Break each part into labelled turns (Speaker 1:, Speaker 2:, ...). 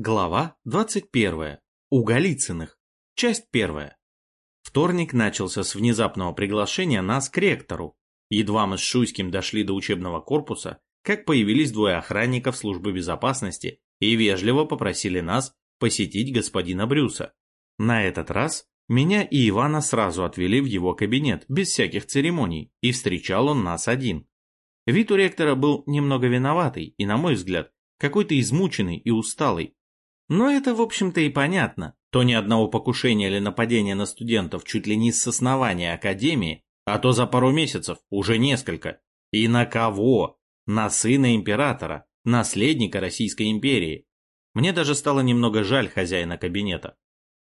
Speaker 1: Глава 21. У Голицыных. Часть 1. Вторник начался с внезапного приглашения нас к ректору. Едва мы с Шуйским дошли до учебного корпуса, как появились двое охранников службы безопасности и вежливо попросили нас посетить господина Брюса. На этот раз меня и Ивана сразу отвели в его кабинет, без всяких церемоний, и встречал он нас один. Вид у ректора был немного виноватый и, на мой взгляд, какой-то измученный и усталый, но это, в общем-то, и понятно. То ни одного покушения или нападения на студентов чуть ли не с основания Академии, а то за пару месяцев уже несколько. И на кого? На сына императора, наследника Российской империи. Мне даже стало немного жаль хозяина кабинета.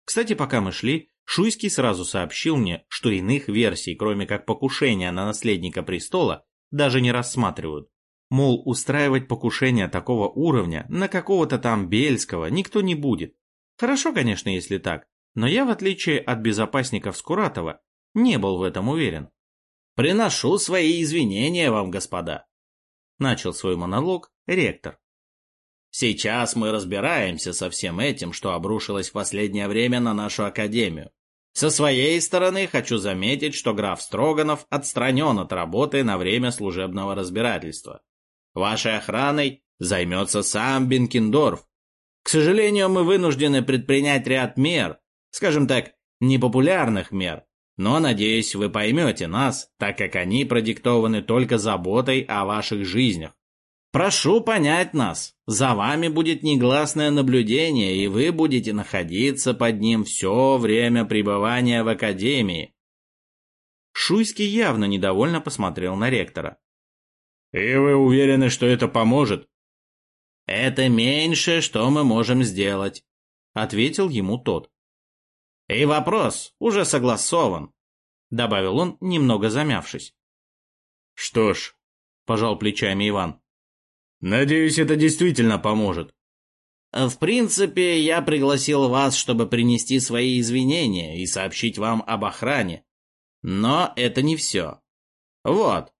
Speaker 1: Кстати, пока мы шли, Шуйский сразу сообщил мне, что иных версий, кроме как покушения на наследника престола, даже не рассматривают. Мол, устраивать покушение такого уровня на какого-то там Бельского никто не будет. Хорошо, конечно, если так, но я, в отличие от безопасников Скуратова, не был в этом уверен.
Speaker 2: «Приношу свои извинения вам, господа», —
Speaker 1: начал свой монолог ректор.
Speaker 2: «Сейчас мы разбираемся со всем этим, что обрушилось в последнее время на нашу академию. Со своей стороны хочу заметить, что граф Строганов отстранен от работы на время служебного разбирательства. Вашей охраной займется сам Бенкендорф. К сожалению, мы вынуждены предпринять ряд мер, скажем так, непопулярных мер, но, надеюсь, вы поймете нас, так как они продиктованы только заботой о ваших жизнях. Прошу понять нас. За вами будет негласное наблюдение, и вы будете находиться под ним все время пребывания в академии.
Speaker 1: Шуйский явно недовольно посмотрел на ректора.
Speaker 3: «И вы уверены, что это поможет?»
Speaker 2: «Это меньшее, что мы можем сделать», — ответил ему тот. «И вопрос уже согласован», — добавил он, немного замявшись.
Speaker 3: «Что ж», —
Speaker 1: пожал плечами Иван, —
Speaker 3: «надеюсь, это действительно поможет».
Speaker 2: «В принципе, я пригласил вас, чтобы принести свои извинения и сообщить вам об охране. Но это не все. Вот,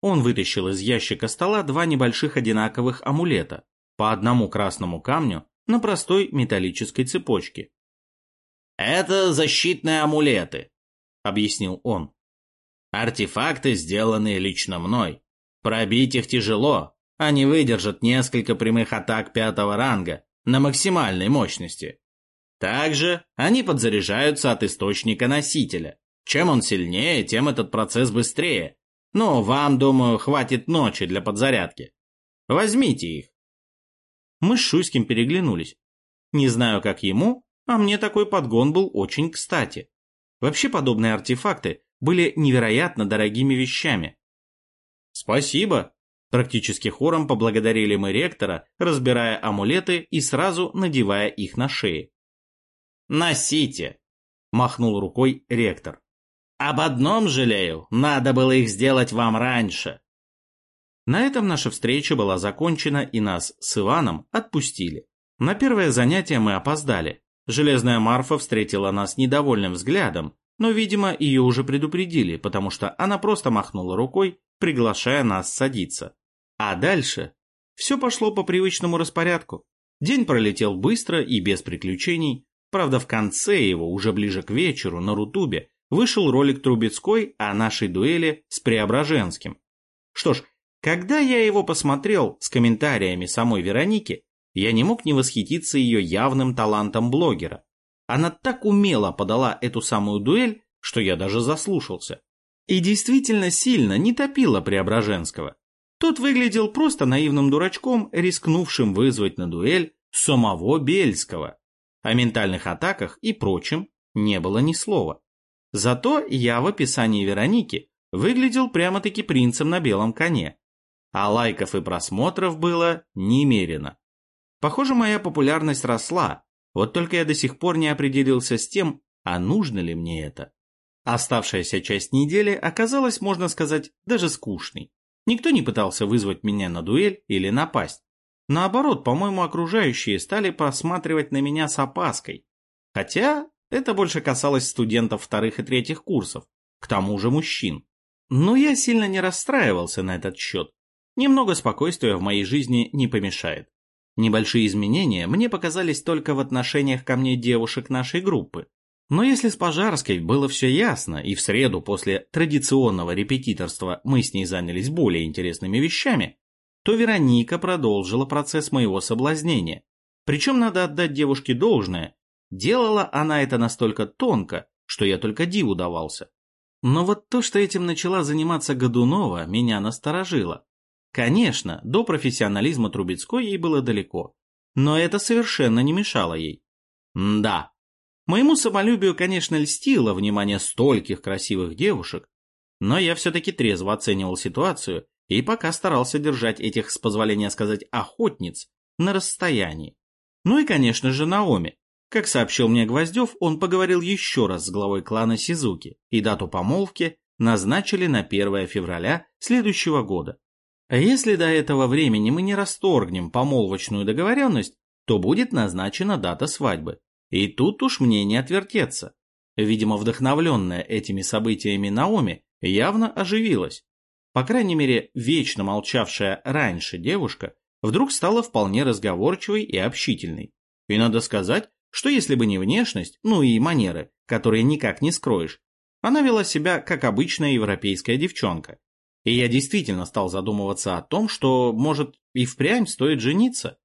Speaker 1: он вытащил из ящика стола два небольших одинаковых амулета, по одному красному камню на простой металлической цепочке.
Speaker 2: «Это защитные амулеты», — объяснил он. «Артефакты сделаны лично мной. Пробить их тяжело, они выдержат несколько прямых атак пятого ранга на максимальной мощности. Также они подзаряжаются от источника носителя. Чем он сильнее, тем этот процесс быстрее, но вам, думаю, хватит ночи для подзарядки. Возьмите их.
Speaker 1: Мы с Шуйским переглянулись. Не знаю, как ему, а мне такой подгон был очень кстати. Вообще подобные артефакты были невероятно дорогими вещами. «Спасибо!» Практически хором поблагодарили мы ректора, разбирая амулеты и сразу надевая их на шеи.
Speaker 2: «Носите!» – махнул рукой ректор. Об одном жалею, надо было их сделать вам раньше.
Speaker 1: На этом наша встреча была закончена, и нас с Иваном отпустили. На первое занятие мы опоздали. Железная Марфа встретила нас недовольным взглядом, но, видимо, ее уже предупредили, потому что она просто махнула рукой, приглашая нас садиться. А дальше все пошло по привычному распорядку. День пролетел быстро и без приключений. Правда, в конце его, уже ближе к вечеру, на Рутубе, вышел ролик Трубецкой о нашей дуэли с Преображенским. Что ж, когда я его посмотрел с комментариями самой Вероники, я не мог не восхититься ее явным талантом блогера. Она так умело подала эту самую дуэль, что я даже заслушался. И действительно сильно не топила Преображенского. Тот выглядел просто наивным дурачком, рискнувшим вызвать на дуэль самого Бельского. О ментальных атаках и прочем не было ни слова. Зато я в описании Вероники выглядел прямо-таки принцем на белом коне. А лайков и просмотров было немерено. Похоже, моя популярность росла, вот только я до сих пор не определился с тем, а нужно ли мне это. Оставшаяся часть недели оказалась, можно сказать, даже скучной. Никто не пытался вызвать меня на дуэль или напасть. Наоборот, по-моему, окружающие стали посматривать на меня с опаской. Хотя это больше касалось студентов вторых и третьих курсов, к тому же мужчин. Но я сильно не расстраивался на этот счет. Немного спокойствия в моей жизни не помешает. Небольшие изменения мне показались только в отношениях ко мне девушек нашей группы. Но если с Пожарской было все ясно, и в среду после традиционного репетиторства мы с ней занялись более интересными вещами, то Вероника продолжила процесс моего соблазнения. Причем надо отдать девушке должное, делала она это настолько тонко, что я только диву давался. Но вот то, что этим начала заниматься Годунова, меня насторожило. Конечно, до профессионализма Трубецкой ей было далеко, но это совершенно не мешало ей. М да, моему самолюбию, конечно, льстило внимание стольких красивых девушек, но я все-таки трезво оценивал ситуацию и пока старался держать этих, с позволения сказать, охотниц на расстоянии. Ну и, конечно же, Наоми. Как сообщил мне Гвоздев, он поговорил еще раз с главой клана Сизуки, и дату помолвки назначили на 1 февраля следующего года. А если до этого времени мы не расторгнем помолвочную договоренность, то будет назначена дата свадьбы. И тут уж мне не отвертеться. Видимо, вдохновленная этими событиями Наоми явно оживилась. По крайней мере, вечно молчавшая раньше девушка вдруг стала вполне разговорчивой и общительной. И надо сказать, что если бы не внешность, ну и манеры, которые никак не скроешь, она вела себя как обычная европейская девчонка. И я действительно стал задумываться о том, что, может, и впрямь стоит жениться.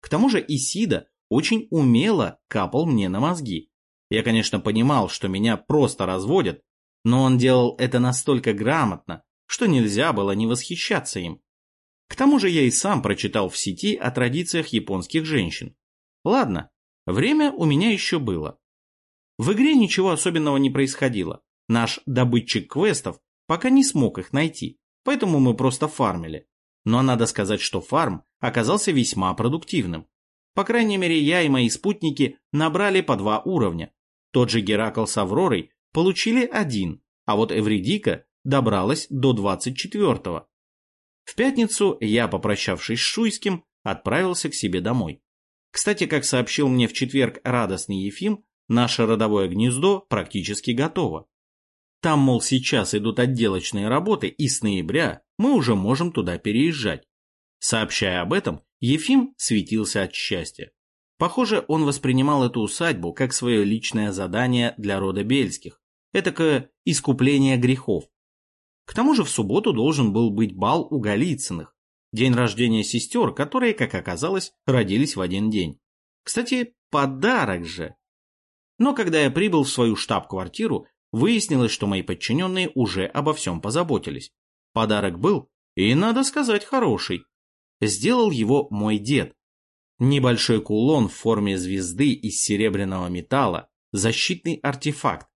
Speaker 1: К тому же Исида очень умело капал мне на мозги. Я, конечно, понимал, что меня просто разводят, но он делал это настолько грамотно, что нельзя было не восхищаться им. К тому же я и сам прочитал в сети о традициях японских женщин. Ладно, время у меня еще было. В игре ничего особенного не происходило. Наш добытчик квестов пока не смог их найти поэтому мы просто фармили. Но надо сказать, что фарм оказался весьма продуктивным. По крайней мере, я и мои спутники набрали по два уровня. Тот же Геракл с Авророй получили один, а вот Эвредика добралась до 24-го. В пятницу я, попрощавшись с Шуйским, отправился к себе домой. Кстати, как сообщил мне в четверг радостный Ефим, наше родовое гнездо практически готово. Там, мол, сейчас идут отделочные работы, и с ноября мы уже можем туда переезжать. Сообщая об этом, Ефим светился от счастья. Похоже, он воспринимал эту усадьбу как свое личное задание для рода Бельских. Этакое искупление грехов. К тому же в субботу должен был быть бал у Голицыных, день рождения сестер, которые, как оказалось, родились в один день. Кстати, подарок же. Но когда я прибыл в свою штаб-квартиру, Выяснилось, что мои подчиненные уже обо всем позаботились. Подарок был, и, надо сказать, хороший. Сделал его мой дед. Небольшой кулон в форме звезды из серебряного металла, защитный артефакт.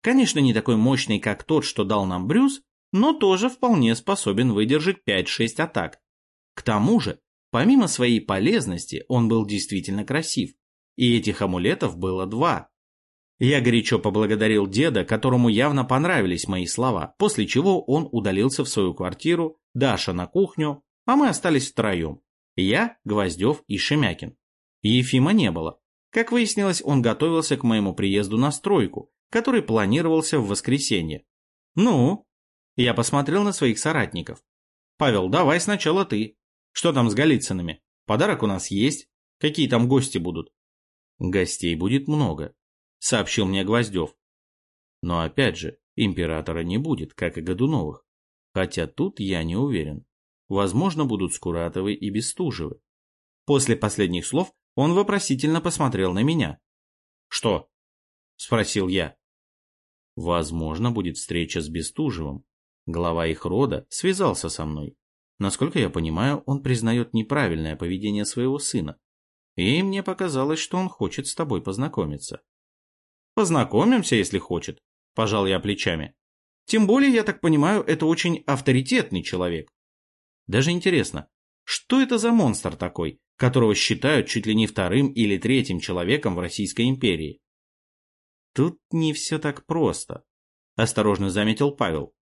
Speaker 1: Конечно, не такой мощный, как тот, что дал нам Брюс, но тоже вполне способен выдержать 5-6 атак. К тому же, помимо своей полезности, он был действительно красив. И этих амулетов было два. Я горячо поблагодарил деда, которому явно понравились мои слова, после чего он удалился в свою квартиру, Даша на кухню, а мы остались втроем. Я, Гвоздев и Шемякин. Ефима не было. Как выяснилось, он готовился к моему приезду на стройку, который планировался в воскресенье. «Ну?» Я посмотрел на своих соратников. «Павел, давай сначала ты. Что там с Голицынами? Подарок у нас есть. Какие там гости будут?» «Гостей будет много сообщил мне Гвоздев. Но опять же, императора не будет, как и Годуновых. Хотя тут я не уверен. Возможно, будут Скуратовы и Бестужевы. После последних слов он вопросительно посмотрел на меня. «Что?» – спросил я. «Возможно, будет встреча с Бестужевым. Глава их рода связался со мной. Насколько я понимаю, он признает неправильное поведение своего сына. И мне показалось, что он хочет с тобой познакомиться. Познакомимся, если хочет, пожал я плечами. Тем более, я так понимаю, это очень авторитетный человек. Даже интересно, что это за монстр такой, которого считают чуть ли не вторым или третьим человеком в Российской империи? Тут не все так просто, осторожно заметил Павел.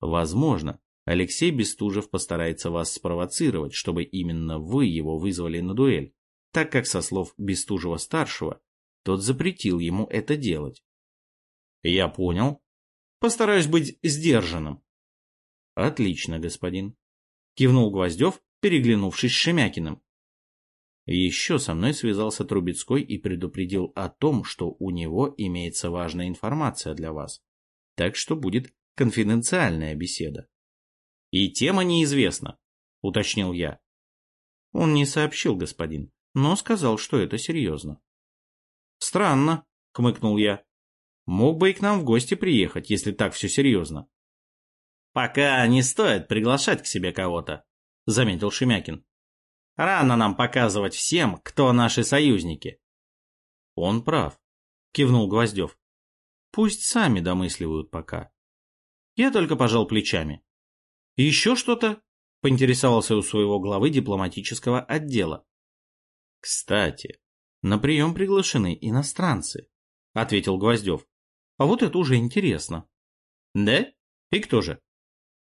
Speaker 1: Возможно, Алексей Бестужев постарается вас спровоцировать, чтобы именно вы его вызвали на дуэль, так как со слов Бестужева-старшего тот запретил ему это делать. Я понял. Постараюсь быть сдержанным. Отлично, господин. Кивнул Гвоздев, переглянувшись с Шемякиным. Еще со мной связался Трубецкой и предупредил о том, что у него имеется важная информация для вас. Так что будет конфиденциальная беседа. И тема неизвестна, уточнил я. Он не сообщил, господин, но сказал, что это серьезно. Странно, хмыкнул я. Мог бы и к нам в гости приехать, если так все серьезно.
Speaker 2: Пока не стоит приглашать к себе кого-то, заметил Шемякин. Рано нам показывать всем, кто наши союзники.
Speaker 1: Он прав, кивнул Гвоздев. Пусть сами домысливают пока. Я только пожал плечами. Еще что-то? Поинтересовался у своего главы дипломатического отдела. Кстати, на прием приглашены иностранцы, ответил Гвоздев. А вот это уже интересно.
Speaker 2: Да? И кто же?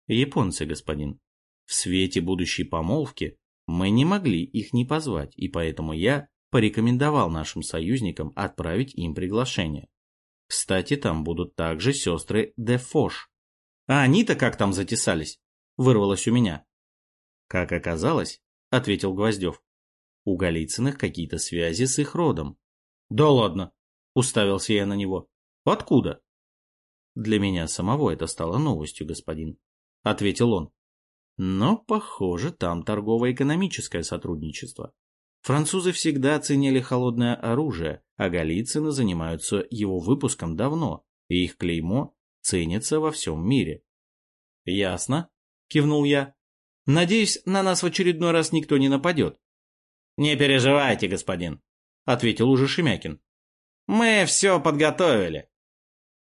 Speaker 1: Японцы, господин. В свете будущей помолвки мы не могли их не позвать, и поэтому я порекомендовал нашим союзникам отправить им приглашение. Кстати, там будут также сестры Дефош.
Speaker 2: А они-то как там затесались? Вырвалось у меня.
Speaker 1: Как оказалось, ответил Гвоздев, у Голицыных какие-то связи с их родом.
Speaker 2: Да ладно, уставился я на него. Откуда?
Speaker 1: Для меня самого это стало новостью, господин, ответил он. Но, похоже, там торгово-экономическое сотрудничество. Французы всегда ценили холодное оружие, а Голицыны занимаются его выпуском давно, и их клеймо ценится во всем мире.
Speaker 2: «Ясно», — кивнул я. «Надеюсь, на нас в очередной раз никто не нападет». «Не переживайте, господин», — ответил уже Шемякин. «Мы все подготовили».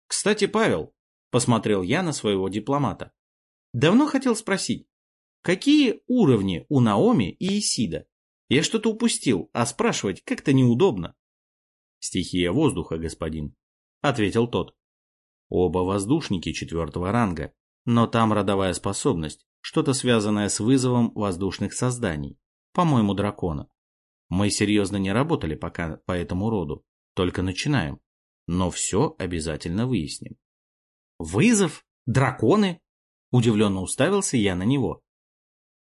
Speaker 1: «Кстати, Павел», — посмотрел я на своего дипломата, — «давно хотел спросить, Какие уровни у Наоми и Исида? Я что-то упустил, а спрашивать как-то неудобно. Стихия воздуха, господин, ответил тот. Оба воздушники четвертого ранга, но там родовая способность, что-то связанное с вызовом воздушных созданий, по-моему, дракона. Мы серьезно не работали пока по этому роду, только начинаем, но все обязательно выясним.
Speaker 2: Вызов? Драконы? Удивленно уставился я на него.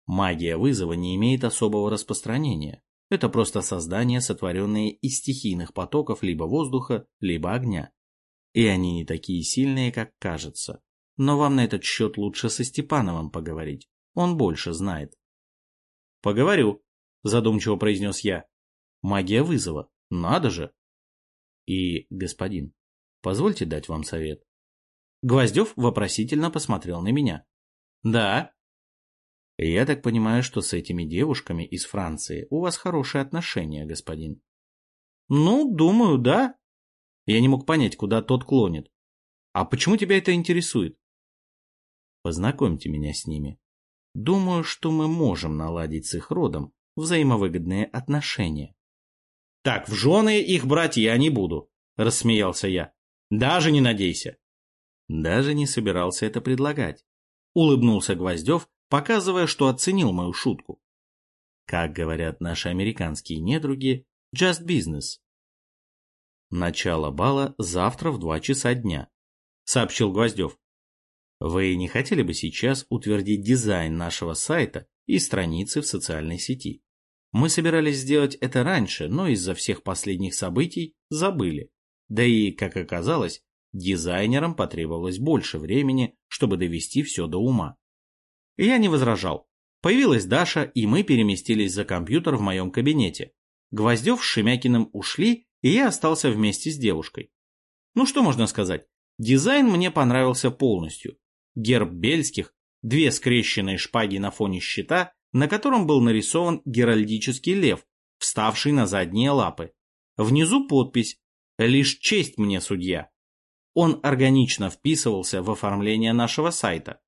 Speaker 1: Магия вызова не имеет особого распространения. Это просто создания, сотворенные из стихийных потоков либо воздуха, либо огня. И они не такие сильные, как кажется. Но вам на этот счет лучше со Степановым поговорить. Он больше знает.
Speaker 2: «Поговорю», — задумчиво произнес я.
Speaker 1: «Магия вызова. Надо же!» «И, господин, позвольте дать вам совет».
Speaker 2: Гвоздев вопросительно посмотрел на меня. «Да»,
Speaker 1: я так понимаю, что с этими девушками из Франции у вас хорошие отношения, господин.
Speaker 2: Ну, думаю, да.
Speaker 1: Я не мог понять, куда тот клонит. А почему тебя это интересует? Познакомьте меня с ними. Думаю, что мы можем наладить с их родом взаимовыгодные отношения.
Speaker 2: Так, в жены их брать я не буду, рассмеялся я. Даже не надейся.
Speaker 1: Даже не собирался это предлагать. Улыбнулся Гвоздев, показывая, что оценил мою шутку. Как говорят наши американские недруги, just business. Начало бала завтра в два часа дня, сообщил Гвоздев. Вы не хотели бы сейчас утвердить дизайн нашего сайта и страницы в социальной сети? Мы собирались сделать это раньше, но из-за всех последних событий забыли. Да и, как оказалось, дизайнерам потребовалось больше времени, чтобы довести все до ума. Я не возражал. Появилась Даша, и мы переместились за компьютер в моем кабинете. Гвоздев с Шемякиным ушли, и я остался вместе с девушкой. Ну что можно сказать? Дизайн мне понравился полностью. Герб Бельских, две скрещенные шпаги на фоне щита, на котором был нарисован геральдический лев, вставший на задние лапы. Внизу подпись «Лишь честь мне, судья». Он органично вписывался в оформление нашего сайта.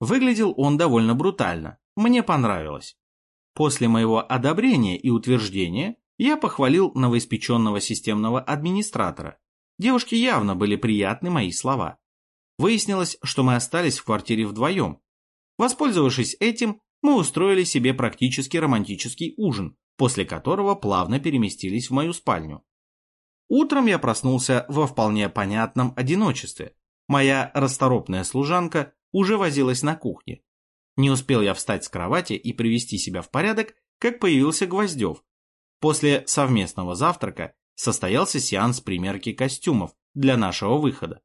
Speaker 1: Выглядел он довольно брутально, мне понравилось. После моего одобрения и утверждения я похвалил новоиспеченного системного администратора. Девушке явно были приятны мои слова. Выяснилось, что мы остались в квартире вдвоем. Воспользовавшись этим, мы устроили себе практически романтический ужин, после которого плавно переместились в мою спальню. Утром я проснулся во вполне понятном одиночестве. Моя расторопная служанка уже возилась на кухне. Не успел я встать с кровати и привести себя в порядок, как появился Гвоздев. После совместного завтрака состоялся сеанс примерки костюмов для нашего выхода.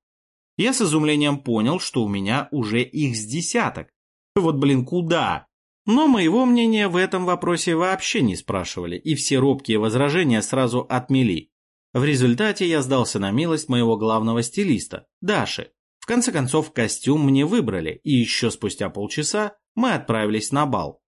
Speaker 1: Я с изумлением понял, что у меня уже их с десяток. Вот, блин, куда? Но моего мнения в этом вопросе вообще не спрашивали, и все робкие возражения сразу отмели. В результате я сдался на милость моего главного стилиста, Даши. В конце концов, костюм мне выбрали, и еще спустя полчаса мы отправились на бал.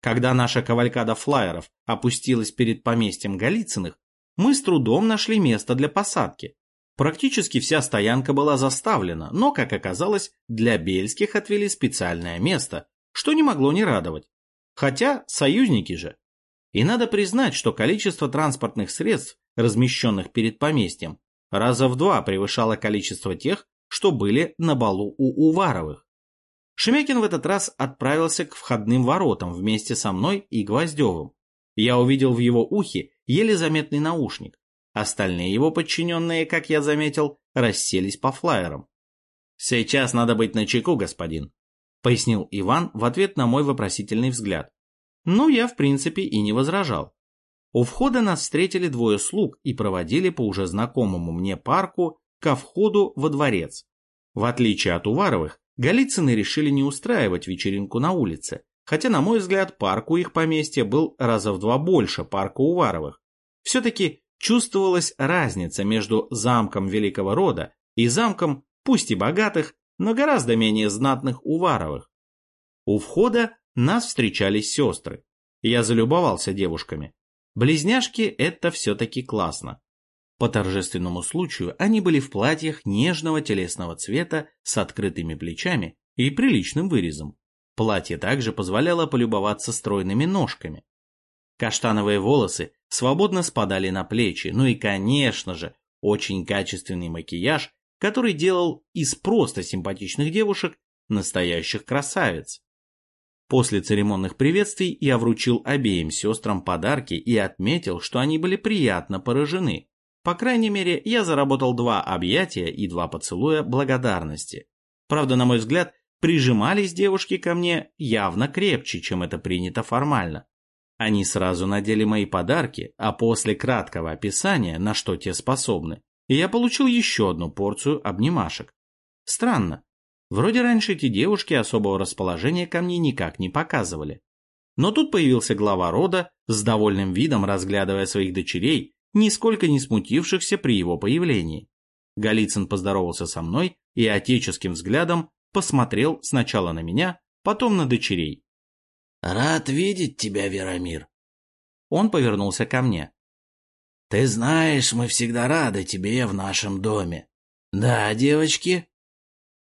Speaker 1: Когда наша кавалькада флайеров опустилась перед поместьем Голицыных, мы с трудом нашли место для посадки. Практически вся стоянка была заставлена, но, как оказалось, для Бельских отвели специальное место, что не могло не радовать. Хотя союзники же. И надо признать, что количество транспортных средств, размещенных перед поместьем, раза в два превышало количество тех, что были на балу у Уваровых. Шемякин в этот раз отправился к входным воротам вместе со мной и Гвоздевым. Я увидел в его ухе еле заметный наушник. Остальные его подчиненные, как я заметил, расселись по флайерам. «Сейчас надо быть начеку, господин», — пояснил Иван в ответ на мой вопросительный взгляд. Ну, я, в принципе, и не возражал. У входа нас встретили двое слуг и проводили по уже знакомому мне парку ко входу во дворец. В отличие от Уваровых, Голицыны решили не устраивать вечеринку на улице, хотя, на мой взгляд, парк у их поместья был раза в два больше парка Уваровых. Все-таки чувствовалась разница между замком великого рода и замком, пусть и богатых, но гораздо менее знатных Уваровых. У входа нас встречали сестры. Я залюбовался девушками. Близняшки – это все-таки классно. По торжественному случаю они были в платьях нежного телесного цвета с открытыми плечами и приличным вырезом. Платье также позволяло полюбоваться стройными ножками. Каштановые волосы свободно спадали на плечи, ну и, конечно же, очень качественный макияж, который делал из просто симпатичных девушек настоящих красавиц. После церемонных приветствий я вручил обеим сестрам подарки и отметил, что они были приятно поражены. По крайней мере, я заработал два объятия и два поцелуя благодарности. Правда, на мой взгляд, прижимались девушки ко мне явно крепче, чем это принято формально. Они сразу надели мои подарки, а после краткого описания, на что те способны, я получил еще одну порцию обнимашек. Странно. Вроде раньше эти девушки особого расположения ко мне никак не показывали. Но тут появился глава рода, с довольным видом разглядывая своих дочерей нисколько не смутившихся при его появлении. Голицын поздоровался со мной и отеческим взглядом посмотрел сначала на меня, потом на дочерей.
Speaker 2: «Рад видеть тебя, Верамир».
Speaker 1: Он повернулся ко мне.
Speaker 2: «Ты знаешь, мы всегда рады тебе в нашем доме. Да, девочки?»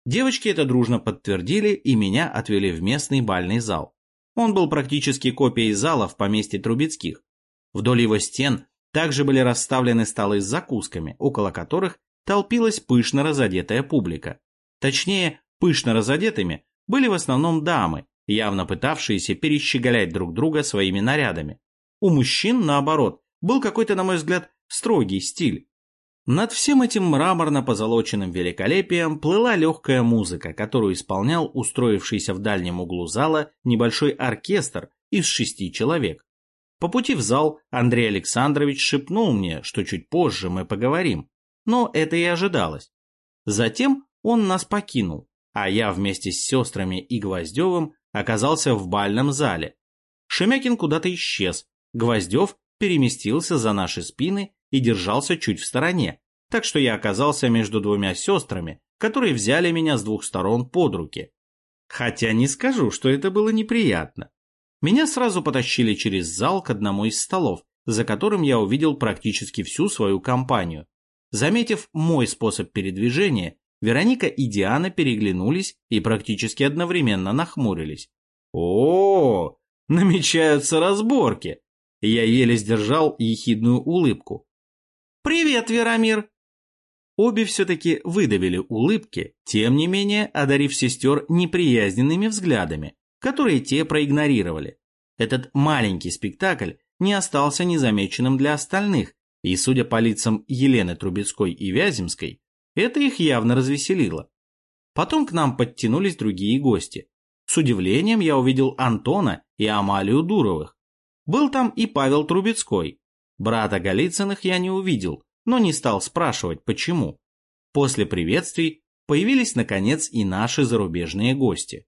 Speaker 1: Девочки это дружно подтвердили и меня отвели в местный бальный зал. Он был практически копией зала в поместье Трубецких. Вдоль его стен также были расставлены столы с закусками, около которых толпилась пышно разодетая публика. Точнее, пышно разодетыми были в основном дамы, явно пытавшиеся перещеголять друг друга своими нарядами. У мужчин, наоборот, был какой-то, на мой взгляд, строгий стиль. Над всем этим мраморно-позолоченным великолепием плыла легкая музыка, которую исполнял устроившийся в дальнем углу зала небольшой оркестр из шести человек. По пути в зал Андрей Александрович шепнул мне, что чуть позже мы поговорим, но это и ожидалось. Затем он нас покинул, а я вместе с сестрами и Гвоздевым оказался в бальном зале. Шемякин куда-то исчез, Гвоздев переместился за наши спины и держался чуть в стороне, так что я оказался между двумя сестрами, которые взяли меня с двух сторон под руки. Хотя не скажу, что это было неприятно. Меня сразу потащили через зал к одному из столов, за которым я увидел практически всю свою компанию. Заметив мой способ передвижения, Вероника и Диана переглянулись и практически одновременно нахмурились. О, -о, -о намечаются разборки. Я еле сдержал ехидную улыбку. «Привет, Верамир!» Обе все-таки выдавили улыбки, тем не менее одарив сестер неприязненными взглядами которые те проигнорировали. Этот маленький спектакль не остался незамеченным для остальных, и, судя по лицам Елены Трубецкой и Вяземской, это их явно развеселило. Потом к нам подтянулись другие гости. С удивлением я увидел Антона и Амалию Дуровых. Был там и Павел Трубецкой. Брата Голицыных я не увидел, но не стал спрашивать, почему. После приветствий появились, наконец, и наши зарубежные гости.